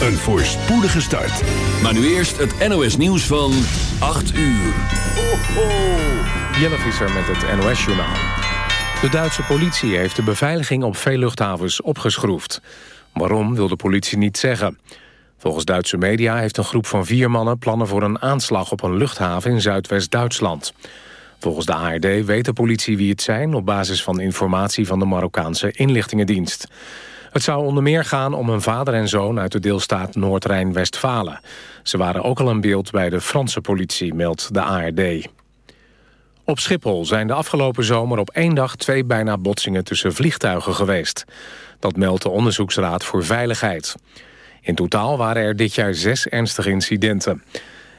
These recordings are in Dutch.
Een voorspoedige start. Maar nu eerst het NOS nieuws van 8 uur. Ho, ho. Jelle Visser met het NOS-journaal. De Duitse politie heeft de beveiliging op veel luchthavens opgeschroefd. Waarom wil de politie niet zeggen. Volgens Duitse media heeft een groep van vier mannen... plannen voor een aanslag op een luchthaven in Zuidwest-Duitsland. Volgens de ARD weet de politie wie het zijn... op basis van informatie van de Marokkaanse inlichtingendienst. Het zou onder meer gaan om een vader en zoon uit de deelstaat Noord-Rijn-Westfalen. Ze waren ook al in beeld bij de Franse politie, meldt de ARD. Op Schiphol zijn de afgelopen zomer op één dag twee bijna botsingen tussen vliegtuigen geweest. Dat meldt de Onderzoeksraad voor Veiligheid. In totaal waren er dit jaar zes ernstige incidenten.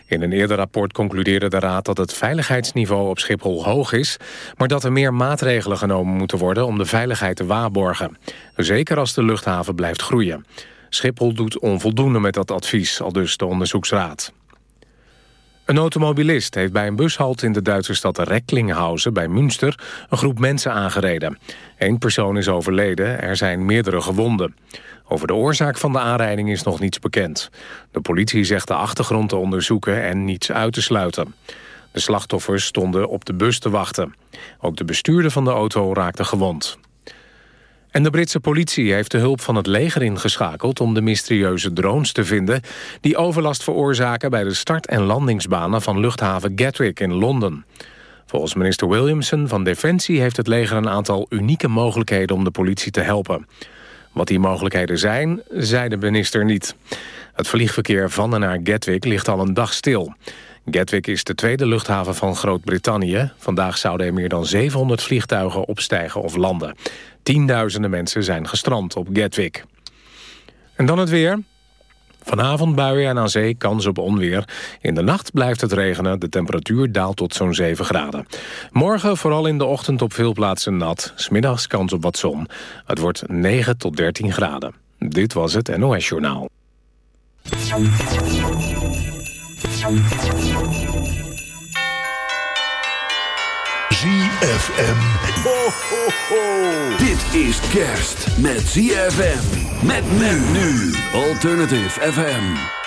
In een eerder rapport concludeerde de Raad dat het veiligheidsniveau op Schiphol hoog is... maar dat er meer maatregelen genomen moeten worden om de veiligheid te waarborgen. Zeker als de luchthaven blijft groeien. Schiphol doet onvoldoende met dat advies, al dus de onderzoeksraad. Een automobilist heeft bij een bushalt in de Duitse stad Recklinghausen bij Münster een groep mensen aangereden. Eén persoon is overleden, er zijn meerdere gewonden. Over de oorzaak van de aanrijding is nog niets bekend. De politie zegt de achtergrond te onderzoeken en niets uit te sluiten. De slachtoffers stonden op de bus te wachten. Ook de bestuurder van de auto raakte gewond. En de Britse politie heeft de hulp van het leger ingeschakeld... om de mysterieuze drones te vinden... die overlast veroorzaken bij de start- en landingsbanen... van luchthaven Gatwick in Londen. Volgens minister Williamson van Defensie heeft het leger een aantal unieke mogelijkheden... om de politie te helpen. Wat die mogelijkheden zijn, zei de minister niet. Het vliegverkeer van en naar Gatwick ligt al een dag stil. Gatwick is de tweede luchthaven van Groot-Brittannië. Vandaag zouden er meer dan 700 vliegtuigen opstijgen of landen. Tienduizenden mensen zijn gestrand op Gatwick. En dan het weer. Vanavond buien en aan zee kans op onweer. In de nacht blijft het regenen. De temperatuur daalt tot zo'n 7 graden. Morgen vooral in de ochtend op veel plaatsen nat. Smiddags kans op wat zon. Het wordt 9 tot 13 graden. Dit was het NOS Journaal. ZFM. Ho, ho, ho. Dit is kerst met ZFM. Met men nu. Alternative FM.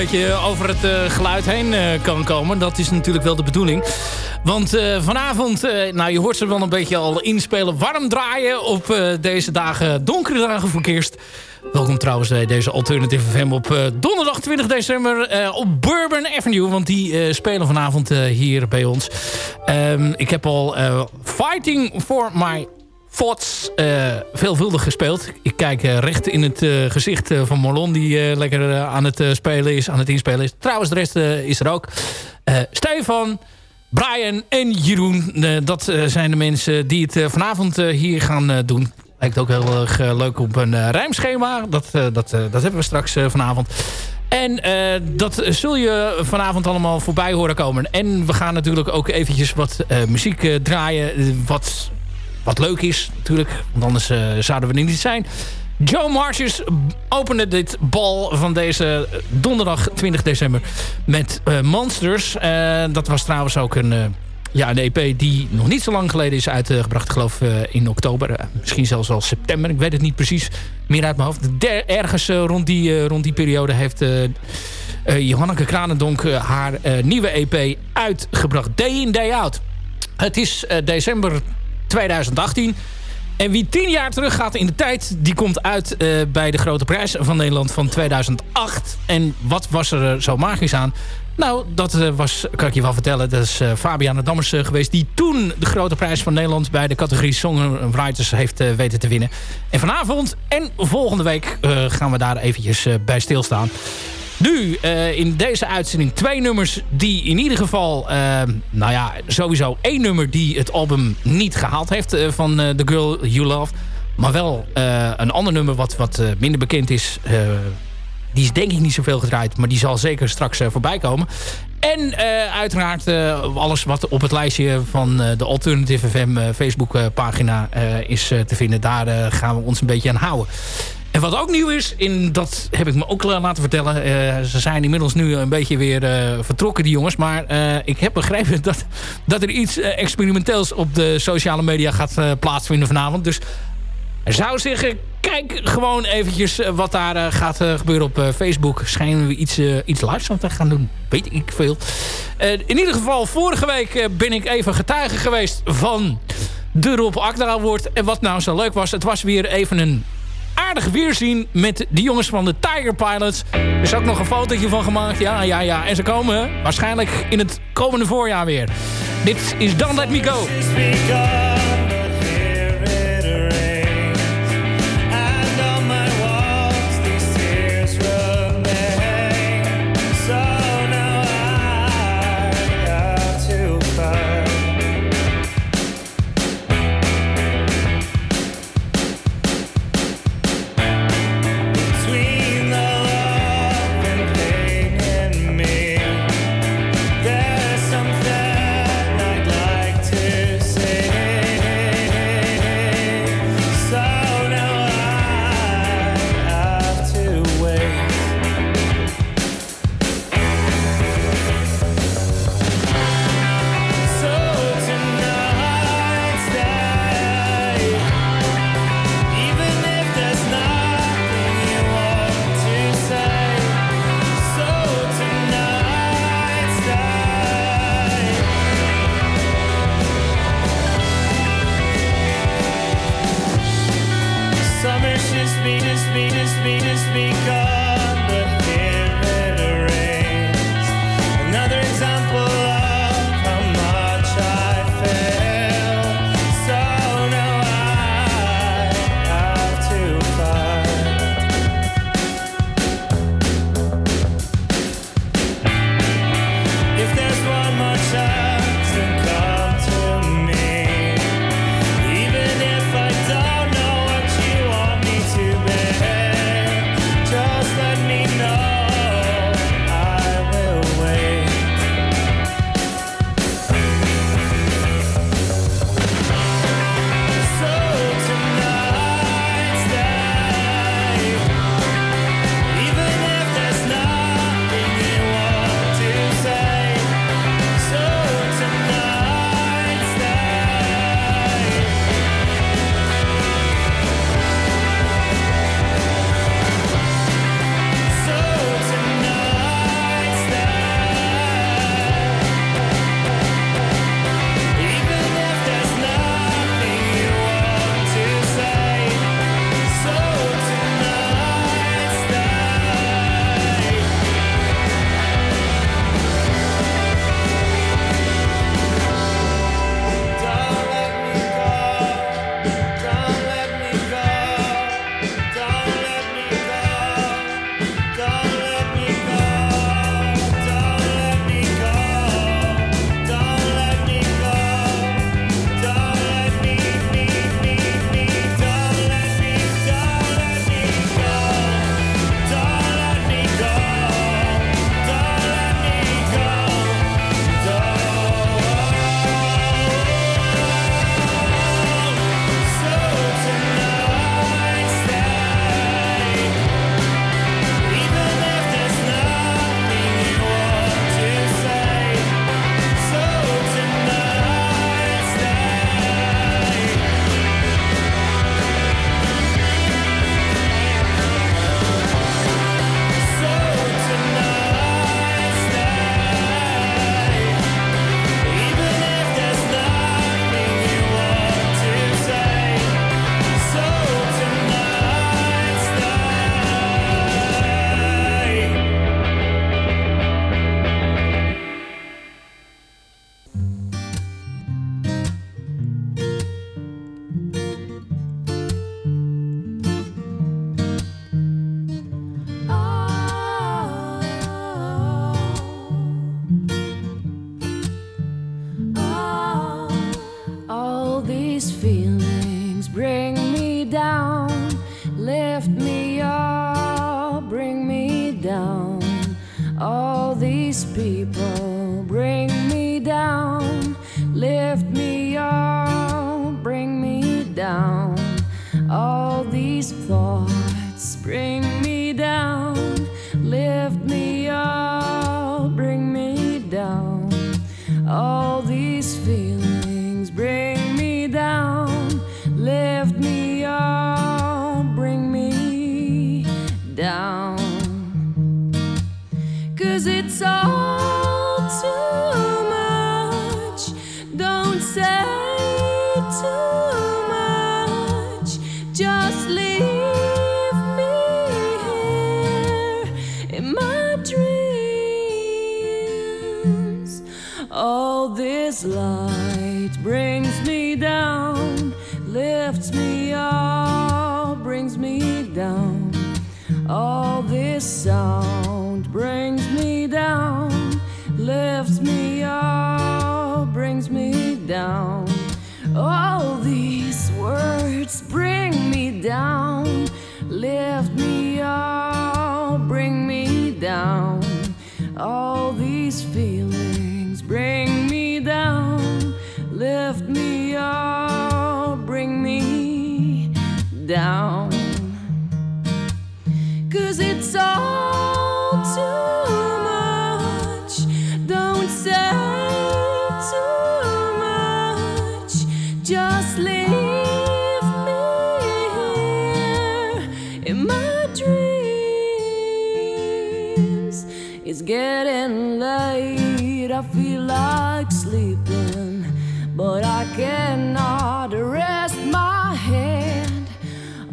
Beetje over het uh, geluid heen uh, kan komen. Dat is natuurlijk wel de bedoeling. Want uh, vanavond, nou je hoort ze wel een beetje al inspelen. Warm draaien op deze dagen, donkere dagen voor kerst. Welkom trouwens bij deze Alternative FM op donderdag 20 december op Bourbon Avenue. Want die spelen vanavond hier bij ons. Um, ik heb al Fighting for My Fots uh, veelvuldig gespeeld. Ik kijk uh, recht in het uh, gezicht van Morlon... die lekker aan het spelen is, aan het inspelen is. Trouwens, de rest is er ook. Stefan, Brian en Jeroen. dat zijn de mensen die het vanavond hier gaan doen. Lijkt ook heel erg leuk op een rijmschema. Dat, dat, dat hebben we straks vanavond. En dat zul je vanavond allemaal voorbij horen komen. En we gaan natuurlijk ook eventjes wat muziek draaien... wat wat leuk is natuurlijk, want anders uh, zouden we er niet zijn. Joe Marches opende dit bal van deze donderdag 20 december met uh, Monsters. Uh, dat was trouwens ook een, ja, een EP die nog niet zo lang geleden is uitgebracht. Ik geloof in oktober, misschien zelfs al september. Ik weet het niet precies meer uit mijn hoofd. Ergens rond, die, rond die periode heeft... Johanneke Kranendonk haar nieuwe EP uitgebracht. Day in, day out. Het is december 2018. En wie tien jaar terug gaat in de tijd... die komt uit uh, bij de Grote Prijs van Nederland van 2008. En wat was er zo magisch aan? Nou, dat uh, was, kan ik je wel vertellen... dat is uh, Fabiana Dammers geweest... die toen de Grote Prijs van Nederland... bij de categorie Songwriters heeft weten te winnen. En vanavond en volgende week gaan we daar eventjes bij stilstaan. Nu, uh, in deze uitzending twee nummers die in ieder geval... Uh, nou ja, sowieso één nummer die het album niet gehaald heeft... Uh, van The Girl You Love. Maar wel een ander nummer wat, wat minder bekend is... die is denk ik niet zoveel gedraaid... maar die zal zeker straks voorbij komen. En uiteraard alles wat op het lijstje van de Alternative FM Facebook pagina is te vinden. Daar gaan we ons een beetje aan houden. En wat ook nieuw is, in, dat heb ik me ook laten vertellen. Uh, ze zijn inmiddels nu een beetje weer vertrokken, die jongens. Maar ik heb begrepen dat, dat er iets experimenteels op de sociale media gaat plaatsvinden vanavond. Dus zou zeggen, kijk gewoon eventjes wat daar gaat gebeuren op Facebook. Schijnen we iets, iets lives te gaan doen. Weet ik veel. in ieder geval, vorige week ben ik even getuige geweest van de Rob Akda Award. En wat nou zo leuk was, het was weer even een aardig weerzien met de jongens van de Tiger Pilots. Er is ook nog een fotootje van gemaakt. Ja, ja, ja. En ze komen waarschijnlijk in het komende voorjaar weer. Dit is Don't Let Me Go. These people bring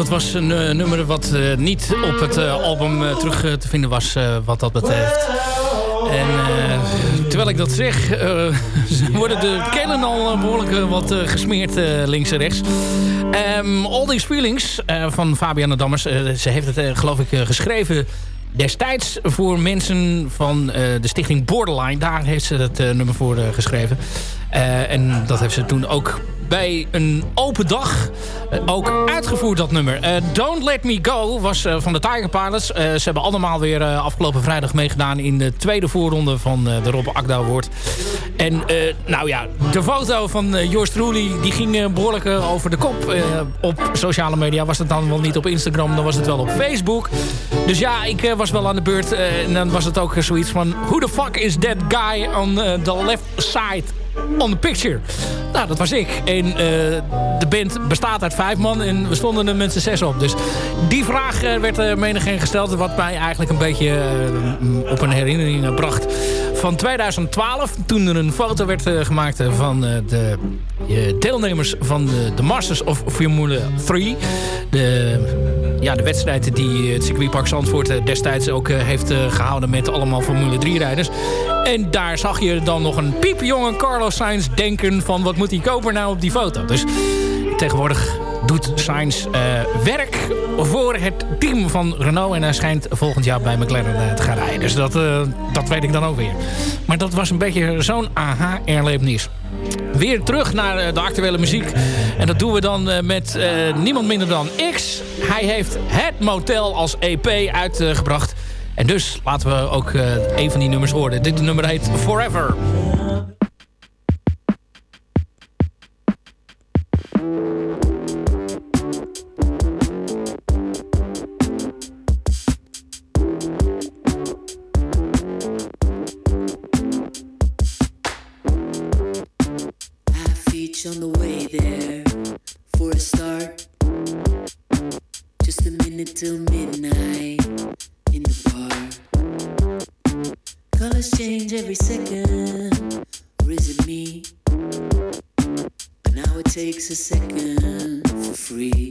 dat was een eh, nummer wat eh, niet op het eh, album terug te vinden was wat dat betreft. En terwijl ik dat zeg, worden de kelen al eh, behoorlijk eh, wat gesmeerd links en rechts. Ehm, All These Feelings van Fabiana Dammers. ze heeft het geloof ik geschreven destijds voor mensen van de stichting Borderline. Daar heeft ze eh, nummer voor geschreven. En dat heeft ze toen ook bij een open dag eh, ook uitgevoerd, dat nummer. Eh, Don't Let Me Go was eh, van de Tiger Pilots. Ze hebben allemaal weer afgelopen vrijdag meegedaan... in de tweede voorronde van de Rob Akda Award. En nou ja, de foto van Joost Roelie... die ging eh, behoorlijk eh, over de kop op sociale media. Was het dan wel niet op Instagram, dan was het wel op Facebook. Dus ja, ik was wel aan de beurt. en dan was het ook zoiets van... Who the fuck is that guy on the left side on the picture? Nou, dat was ik. En eh, de band bestaat uit vijf man en we stonden er met z'n zes op. Dus die vraag eh, werd er menigeen gesteld. Wat mij eigenlijk een beetje op een herinnering bracht van 2012. Toen er een foto werd gemaakt van de deelnemers van de, de Masters of Formule 3. De, ja, de wedstrijd die het circuitpark Zandvoort eh, destijds ook eh, heeft eh, gehouden met allemaal Formule 3 rijders. En daar zag je dan nog een piepjonge Carlos Sainz denken van wat moet die koper nou op die foto. Dus tegenwoordig doet Sainz eh, werk voor het team van Renault. En hij schijnt volgend jaar bij McLaren eh, te gaan rijden. Dus dat, eh, dat weet ik dan ook weer. Maar dat was een beetje zo'n aha-erlevenis. Weer terug naar eh, de actuele muziek. En dat doen we dan met niemand minder dan X. Hij heeft het motel als EP uitgebracht. En dus laten we ook een van die nummers horen. Dit nummer heet Forever. For a start. Just a minute till midnight in the bar. Colors change every second, or is it me? But now it takes a second for free.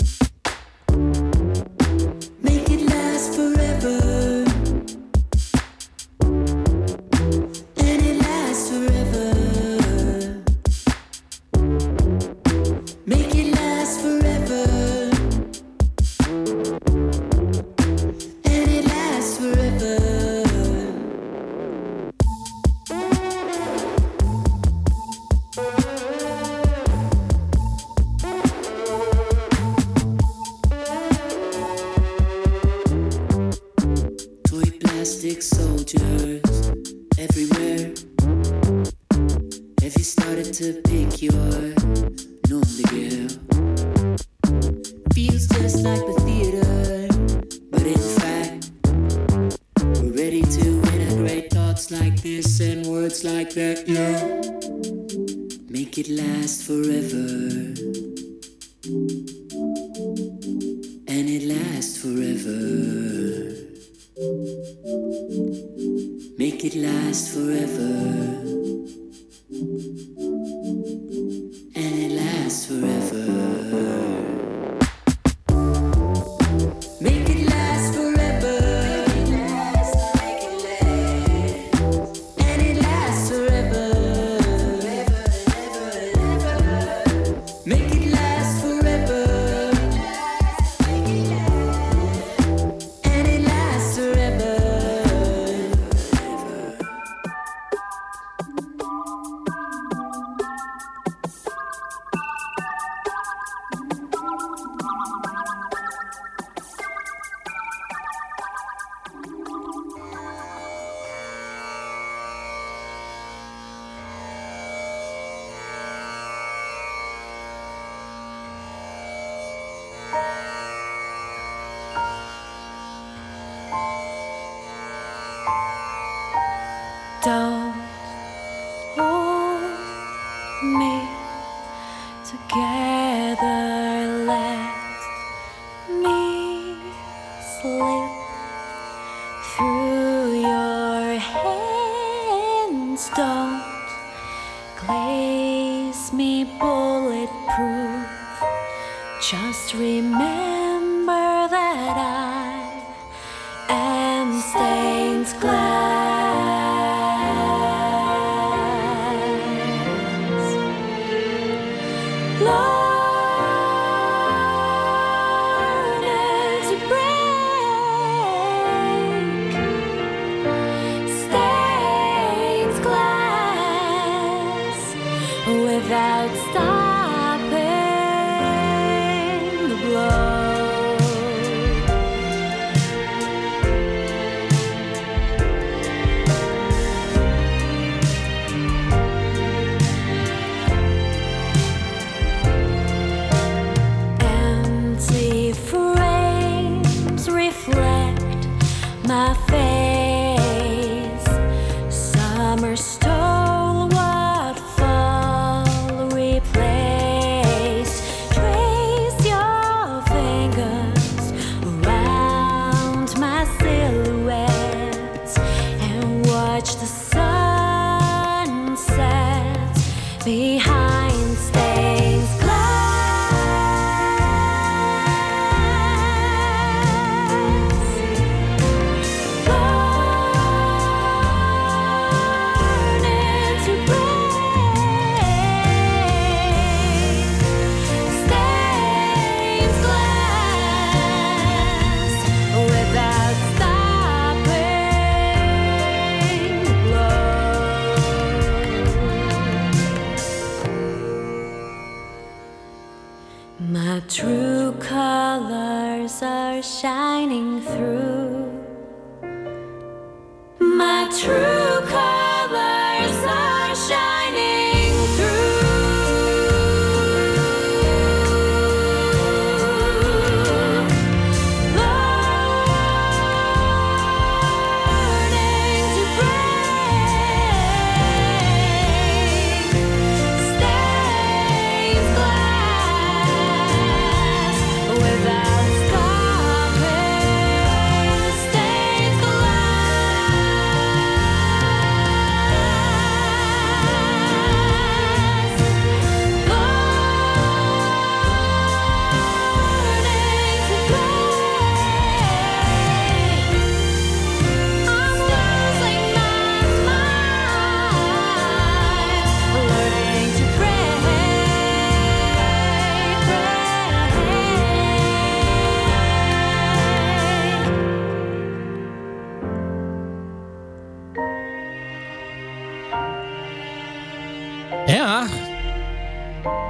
Ja,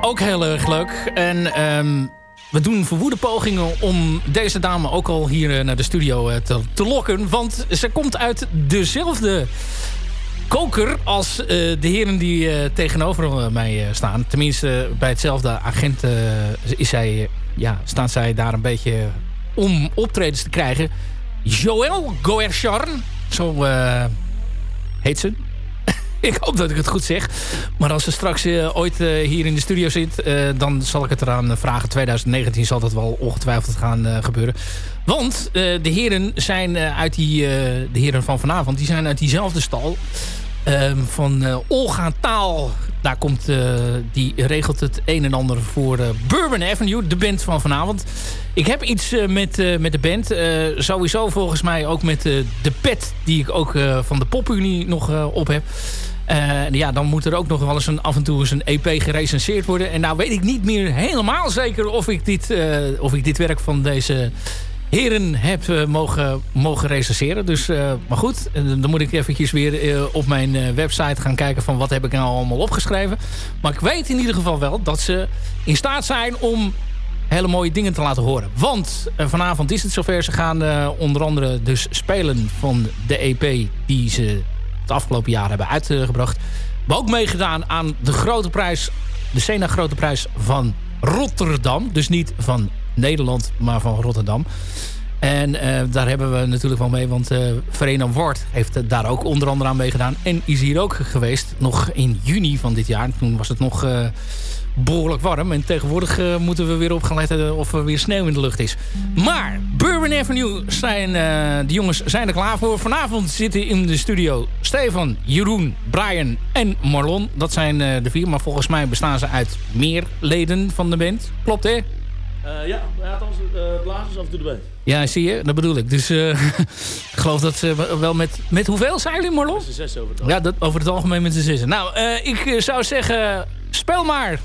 ook heel erg leuk. En ehm, we doen verwoede pogingen om deze dame ook al hier eh, naar de studio eh, te, te lokken. Want ze komt uit dezelfde koker als eh, de heren die tegenover mij staan. Tenminste, bij hetzelfde agent is zij, ja, staat zij daar een beetje om optredens te krijgen. Joël Goercharn, zo heet ze. ik hoop dat ik het goed zeg. Maar als ze straks eh, ooit eh, hier in de studio zit... eh, dan zal ik het eraan vragen. 2019 zal dat wel ongetwijfeld gaan gebeuren. Want de heren zijn uit die... de heren van vanavond, die zijn uit diezelfde stal. Ehm, van Olga Taal. Daar komt, die regelt het een en ander voor Bourbon Avenue, de band van vanavond. Ik heb iets met, met de band. Sowieso volgens mij ook met de pet die ik ook van de PopUnie nog op heb. Eh, ja, dan moet er ook nog wel eens een, af en toe eens een EP gerecenseerd worden. En nou weet ik niet meer helemaal zeker of ik dit, eh, of ik dit werk van deze heren heb eh, mogen, mogen recenseren. Dus, maar goed, dan moet ik eventjes weer op mijn website gaan kijken van wat heb ik nou allemaal opgeschreven. Maar ik weet in ieder geval wel dat ze in staat zijn om hele mooie dingen te laten horen. Want vanavond is het zover. Ze gaan onder andere dus spelen van de EP die ze het afgelopen jaar hebben uitgebracht. Maar ook meegedaan aan de grote prijs, de Sena Grote Prijs van Rotterdam. Dus niet van Nederland, maar van Rotterdam. En eh, daar hebben we natuurlijk wel mee, want eh Verenam Ward heeft daar ook onder andere aan meegedaan. En is hier ook geweest, nog in juni van dit jaar. Toen was het nog eh, behoorlijk warm. En tegenwoordig eh, moeten we weer op gaan letten of er weer sneeuw in de lucht is. Maar Bourbon Avenue zijn, eh, de jongens zijn er klaar voor. Vanavond zitten in de studio Stefan, Jeroen, Brian en Marlon. Dat zijn eh, de vier, maar volgens mij bestaan ze uit meer leden van de band. Klopt hè? Eh, ja, ja althans, uh, blazers af en toe erbij. Ja, zie je? Dat bedoel ik. Dus eh, ik geloof dat ze wel met... Met hoeveel zijn jullie, Marlon? Een zes over het Ja, dat, over het algemeen met z'n zessen. Nou, eh, ik eh, zou zeggen, speel maar.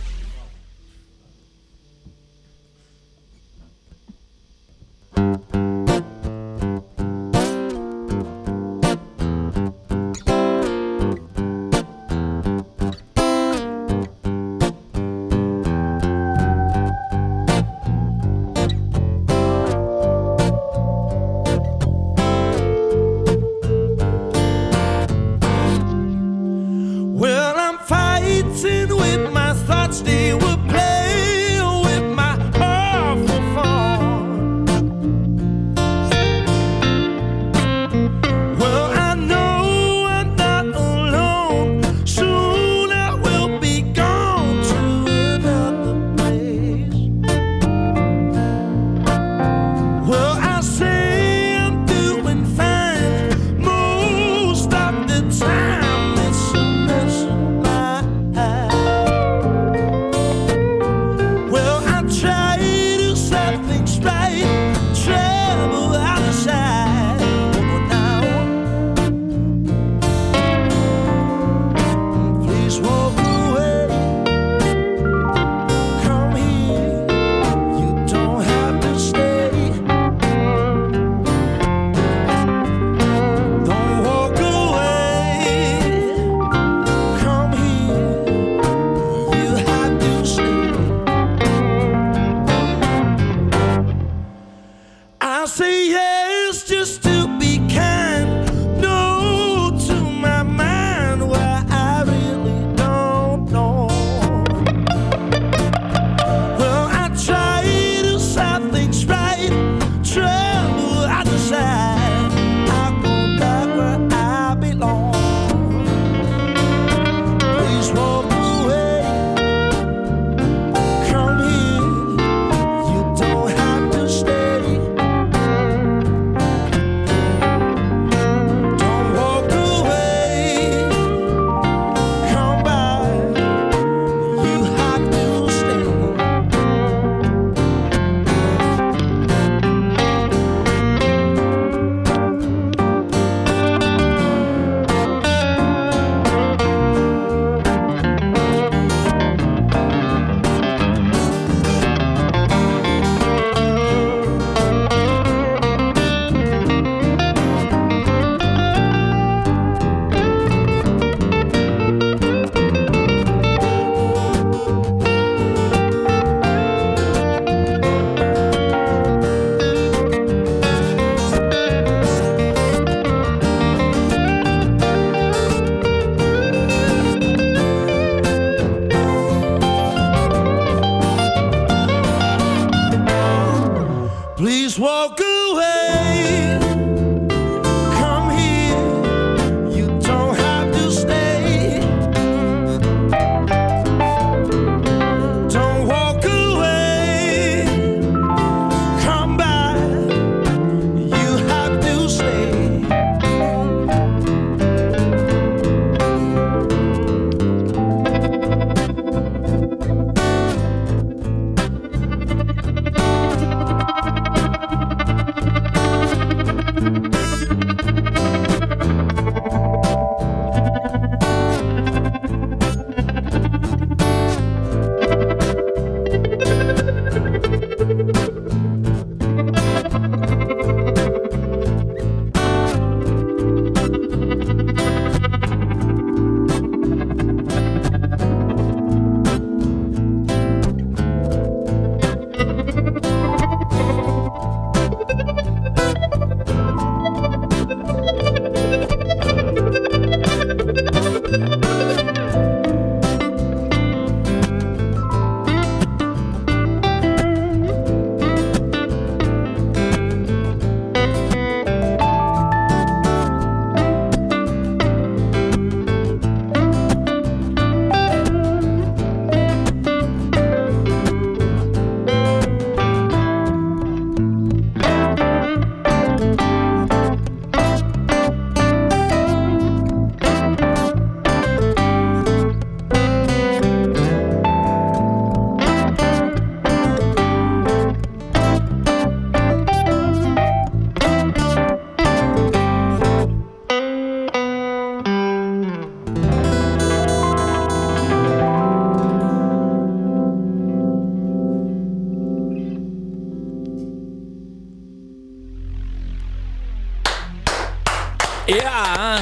Ja.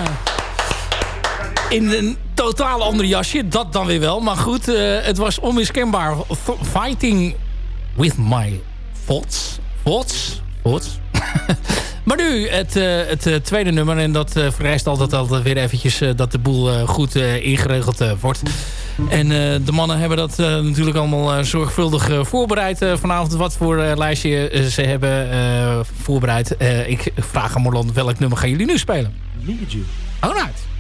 In een totaal ander jasje, dat dan weer wel. Maar goed, eh, het was onmiskenbaar. Fighting with my thoughts. Thoughts? Thoughts? maar nu het, eh, het eh, tweede nummer. En dat uh, vereist altijd, altijd weer eventjes dat de boel goed ingeregeld wordt. En eh, de mannen hebben dat eh, natuurlijk allemaal eh, zorgvuldig voorbereid vanavond. Wat voor lijstje ze hebben voorbereid. ik vraag aan Morland, welk nummer gaan jullie nu spelen? Need You. Alright.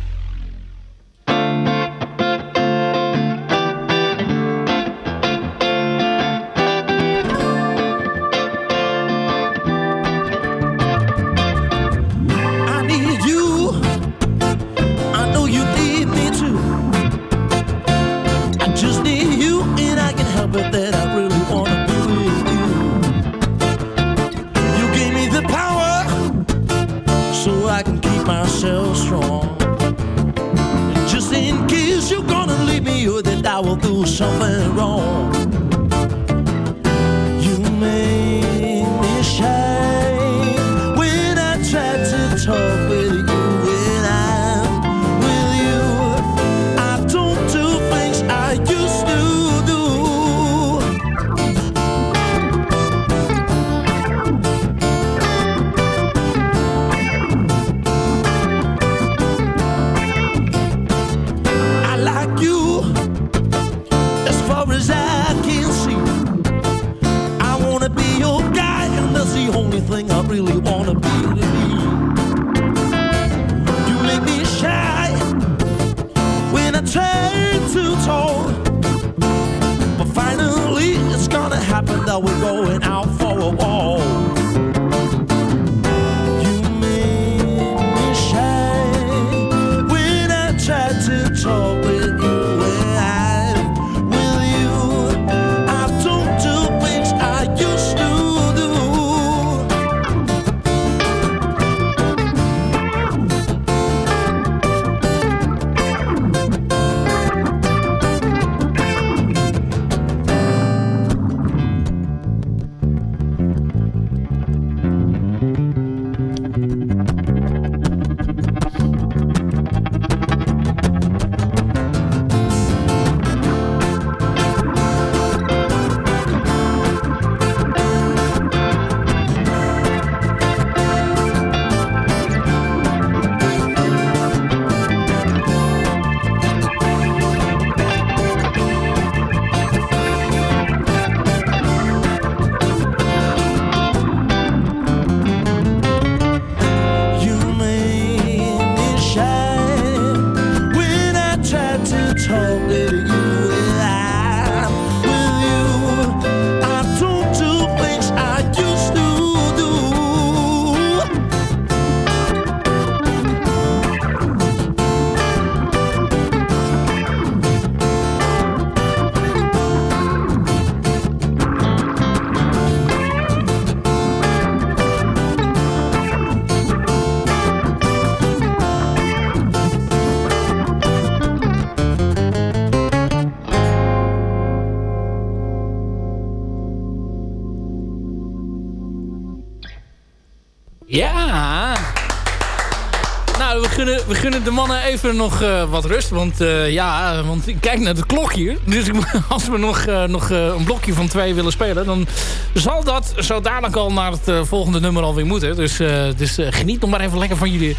Nou, we gunnen, we gunnen de mannen even nog eh, wat rust. Want eh, ja, want ik kijk naar het klokje. Dus ik- als we nog, eh, nog een blokje van twee willen spelen... dan zal dat zo dadelijk al naar het volgende nummer alweer moeten. Dus, dus geniet nog maar even lekker van jullie...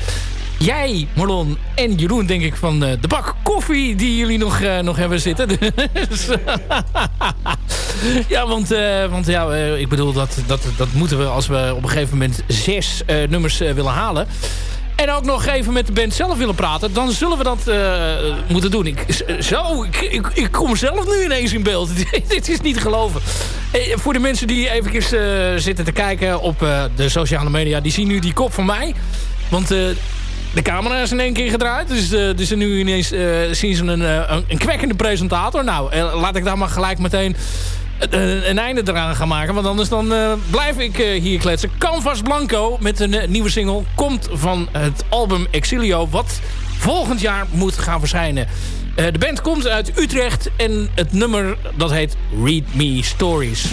Jij, Marlon en Jeroen, denk ik, van de bak koffie die jullie nog, nog hebben zitten. Dus, ja, want, want ja, ik bedoel, dat, dat, dat moeten we als we op een gegeven moment zes nummers willen halen. En ook nog even met de band zelf willen praten. Dan zullen we dat eh, moeten doen. Ik, zo, ik, ik, ik kom zelf nu ineens in beeld. Dit is niet geloven. Eh, voor de mensen die even eh, zitten te kijken op de sociale media. Die zien nu die kop van mij. Want de camera is in één keer gedraaid. Dus, dus nu ineens zien ze een, een, een kwekkende presentator. Nou, laat ik daar maar gelijk meteen een, een einde eraan gaan maken. Want anders dan eh, blijf ik eh, hier kletsen. Canvas Blanco met een eh, nieuwe single. Komt van het album Exilio. Wat volgend jaar moet gaan verschijnen. Eh, de band komt uit Utrecht. En het nummer dat heet Read Me Stories.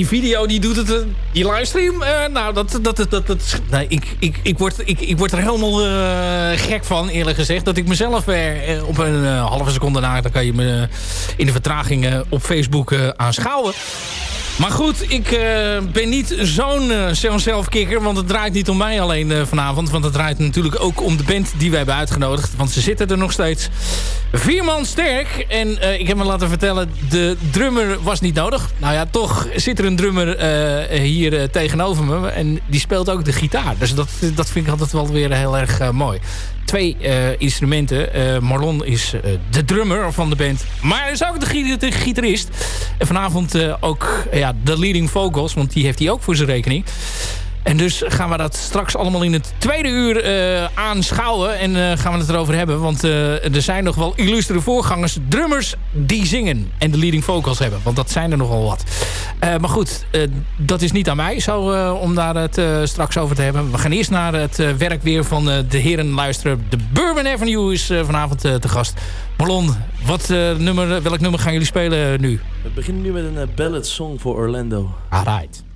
Die video die doet het, eh, die livestream, eh, nou dat, dat, dat, dat, dat nee, ik, ik, ik, word, ik, ik word er helemaal eh, gek van eerlijk gezegd. Dat ik mezelf weer op een halve seconde na, dan kan je me in de vertraging eh, op Facebook aanschouwen. Maar goed, ik eh, ben niet zo'n zelfkikker. Want het draait niet om mij alleen eh, vanavond. Want het draait natuurlijk ook om de band die wij hebben uitgenodigd. Want ze zitten er nog steeds. Vier man sterk. En ik heb me laten vertellen, de drummer was niet nodig. Nou ja, toch zit er een drummer hier tegenover me. En die speelt ook de gitaar. Dus dat, dat vind ik altijd wel weer heel erg mooi. Twee instrumenten. Marlon is de drummer van de band. Maar is ook de, gi- de gitarist. En vanavond ook ja, de leading vocals. Want die heeft hij ook voor zijn rekening. En dus gaan we dat straks allemaal in het tweede uur eh, aanschouwen. En eh, gaan we het erover hebben. Want eh, er zijn nog wel illustere voorgangers. Drummers die zingen. En de leading vocals hebben. Want dat zijn er nogal wat. Maar goed, dat is niet aan mij zo, om daar het straks over te hebben. We gaan eerst naar het werk weer van de heren luisteren. De Bourbon Avenue is vanavond te gast. Marlon, wat, nummer, welk nummer gaan jullie spelen nu? We beginnen nu met een ballad song voor Orlando. Alright.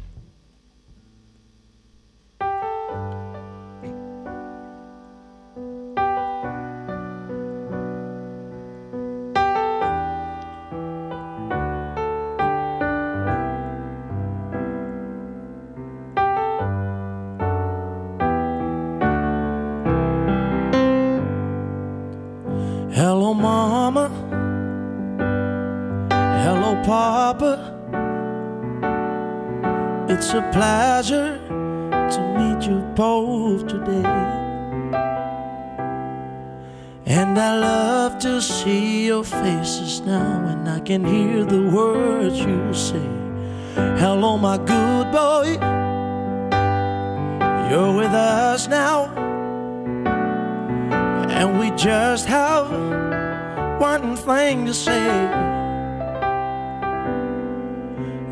Now, and I can hear the words you say. Hello, my good boy. You're with us now. And we just have one thing to say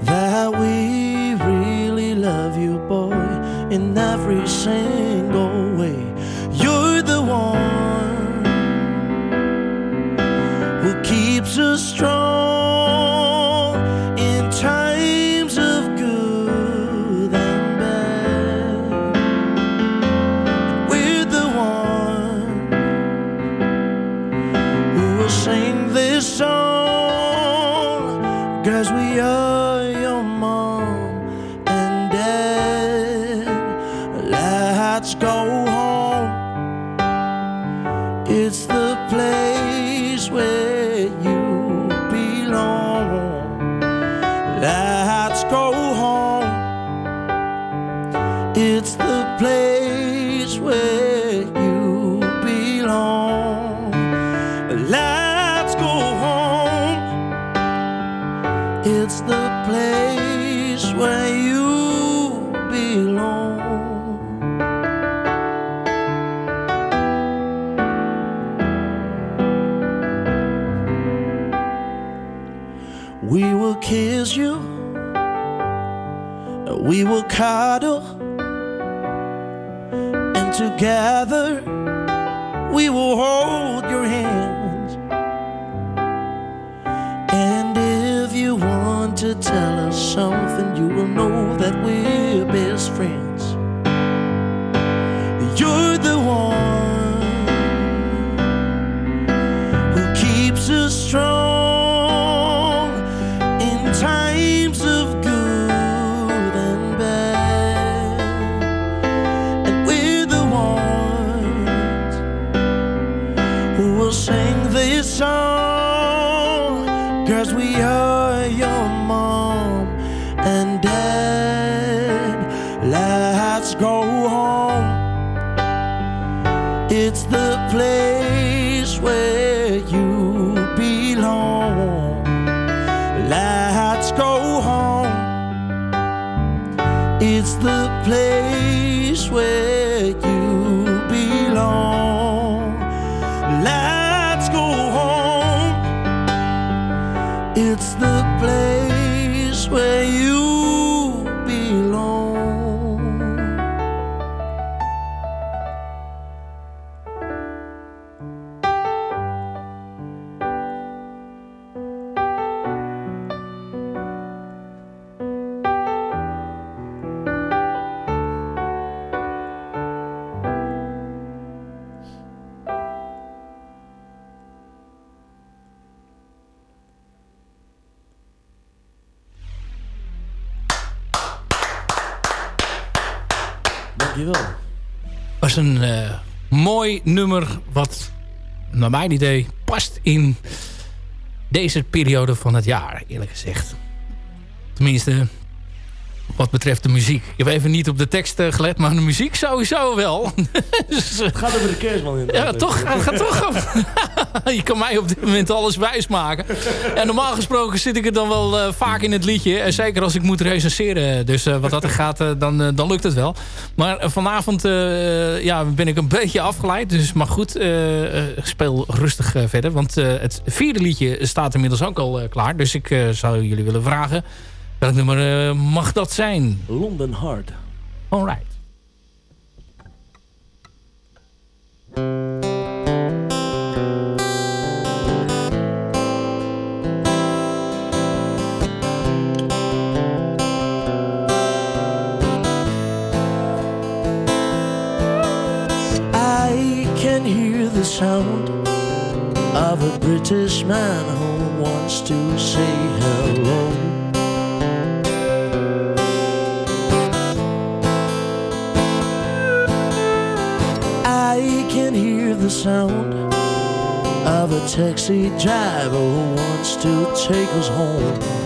that we really love you, boy, in every single together we will hold your hands. And if you want to tell us something, you will know that we're best friends. Mijn idee, past in deze periode van het jaar, eerlijk gezegd. Tenminste, wat betreft de muziek. Ik heb even niet op de tekst eh, gelet, maar de muziek sowieso wel. dus, eh, Het gaat over de kerstman inderdaad. ja, toch, het gaat toch over. je kan mij op dit moment alles wijsmaken. En normaal gesproken zit ik er dan wel eh, vaak in het liedje. En zeker als ik moet recenseren. Dus wat dat er gaat, dan, dan lukt het wel. Maar vanavond ja, ben ik een beetje afgeleid. Dus maar goed, speel rustig verder. Want het vierde liedje staat inmiddels ook al klaar. Dus ik zou jullie willen vragen... welk nummer eh, mag dat zijn? London Hard. Alright. I can hear the sound of a British man who wants to say hello. Can hear the sound of a taxi driver who wants to take us home.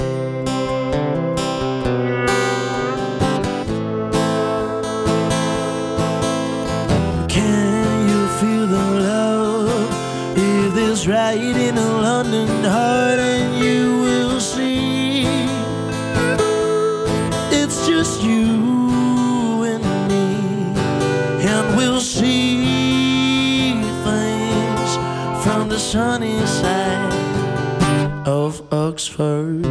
Oxford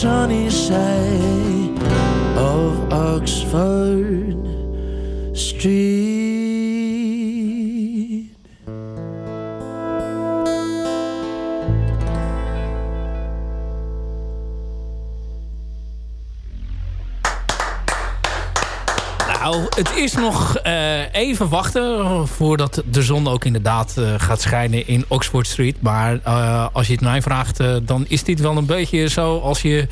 sunny side of Oxford Street. Het is nog eh, even wachten voordat de zon ook inderdaad eh, gaat schijnen in Oxford Street. Maar eh, als je het mij vraagt, dan is dit wel een beetje zo als je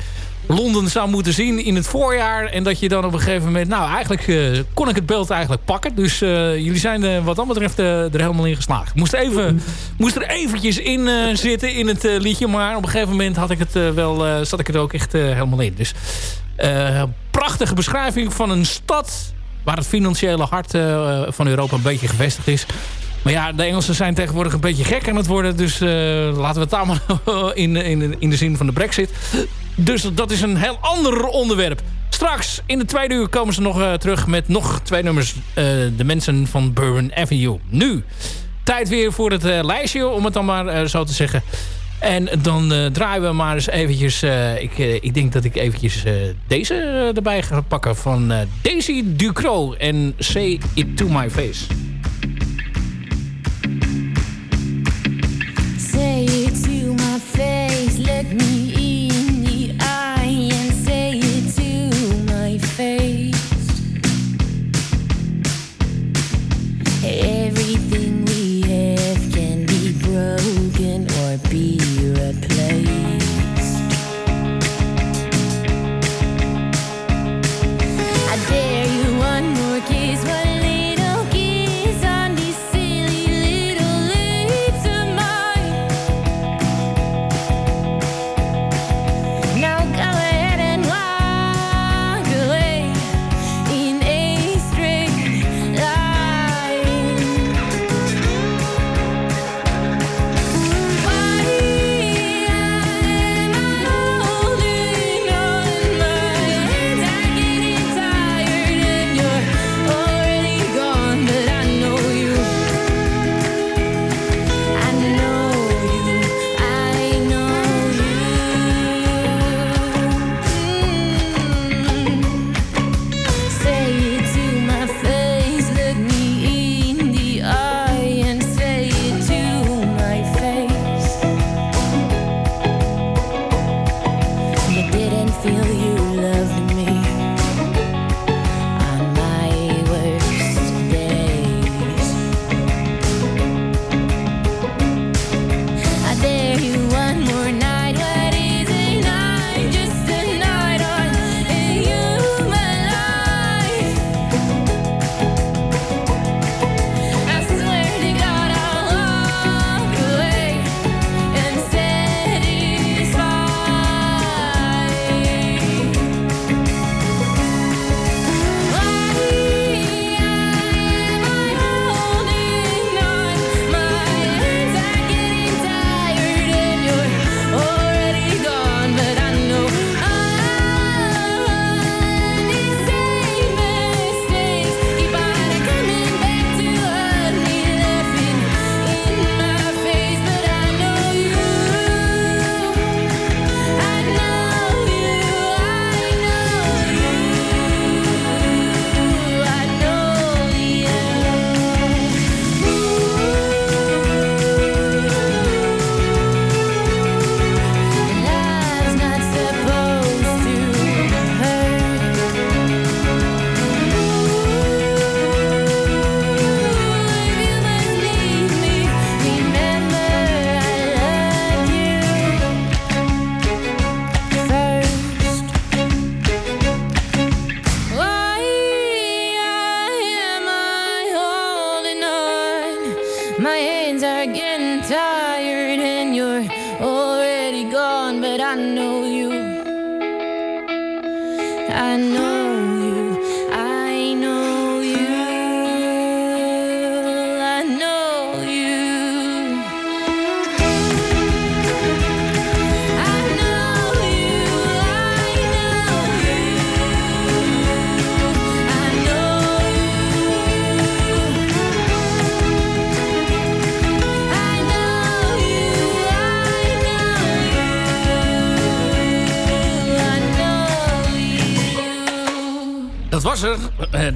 Londen zou moeten zien in het voorjaar. En dat je dan op een gegeven moment... Nou, eigenlijk kon ik het beeld eigenlijk pakken. Dus jullie zijn wat dat betreft er helemaal in geslaagd. Moest, even, moest er eventjes in zitten in het liedje. Maar op een gegeven moment had ik het, wel, zat ik het ook echt helemaal in. Dus prachtige beschrijving van een stad... waar het financiële hart eh, van Europa een beetje gevestigd is. Maar ja, de Engelsen zijn tegenwoordig een beetje gek aan het worden. Dus eh, laten we het daar maar in, in, in de zin van de brexit. Dus dat is een heel ander onderwerp. Straks in de tweede uur komen ze nog eh, terug met nog twee nummers. de mensen van Bourbon Avenue. Nu, tijd weer voor het lijstje, om het dan maar zo te zeggen. En dan eh, draaien we maar eens eventjes... eh, ik, eh, ik denk dat ik eventjes deze erbij ga pakken van Daisy Ducro en Say It To My Face. Say it to my face, look me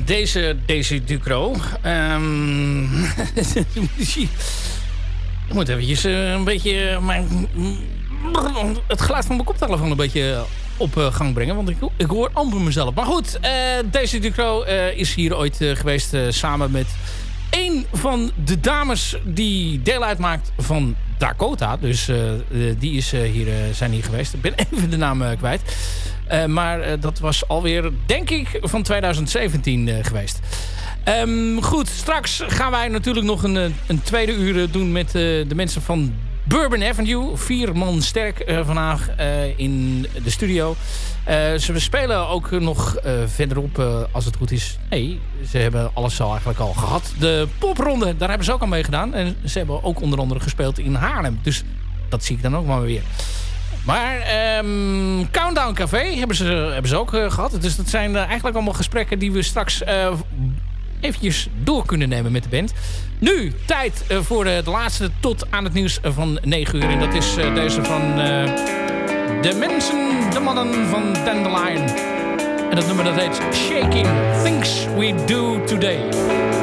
deze, deze Ducro. Ehm ik moet eventjes eh, een beetje... Mijn, het geluid van mijn koptelefoon een beetje op eh, gang brengen. Want ik, ik hoor amper mezelf. Maar goed, eh, Daisy Ducro is hier ooit geweest samen met een van de dames die deel uitmaakt van Dakota. Dus die is, hier, zijn hier geweest. Ik ben even de naam kwijt. Eh, maar eh, dat was alweer, denk ik, van 2017 eh, geweest. Ehm, goed, straks gaan wij natuurlijk nog een, een tweede uur doen met de mensen van Bourbon Avenue. Vier man sterk vandaag in de studio. Eh, ze spelen ook nog verderop, als het goed is. Nee, ze hebben alles al eigenlijk al gehad. De popronde, daar hebben ze ook al mee gedaan. En ze hebben ook onder andere gespeeld in Haarlem. Dus dat zie ik dan ook maar weer. Maar ehm, Countdown Café hebben ze, hebben ze ook eh, gehad. Dus dat zijn eh, eigenlijk allemaal gesprekken die we straks eh, eventjes door kunnen nemen met de band. Nu tijd voor de laatste tot aan het nieuws van 9 uur. En dat is deze van de mensen, de mannen van Dandelion. En dat nummer dat heet Shaking Things We Do Today.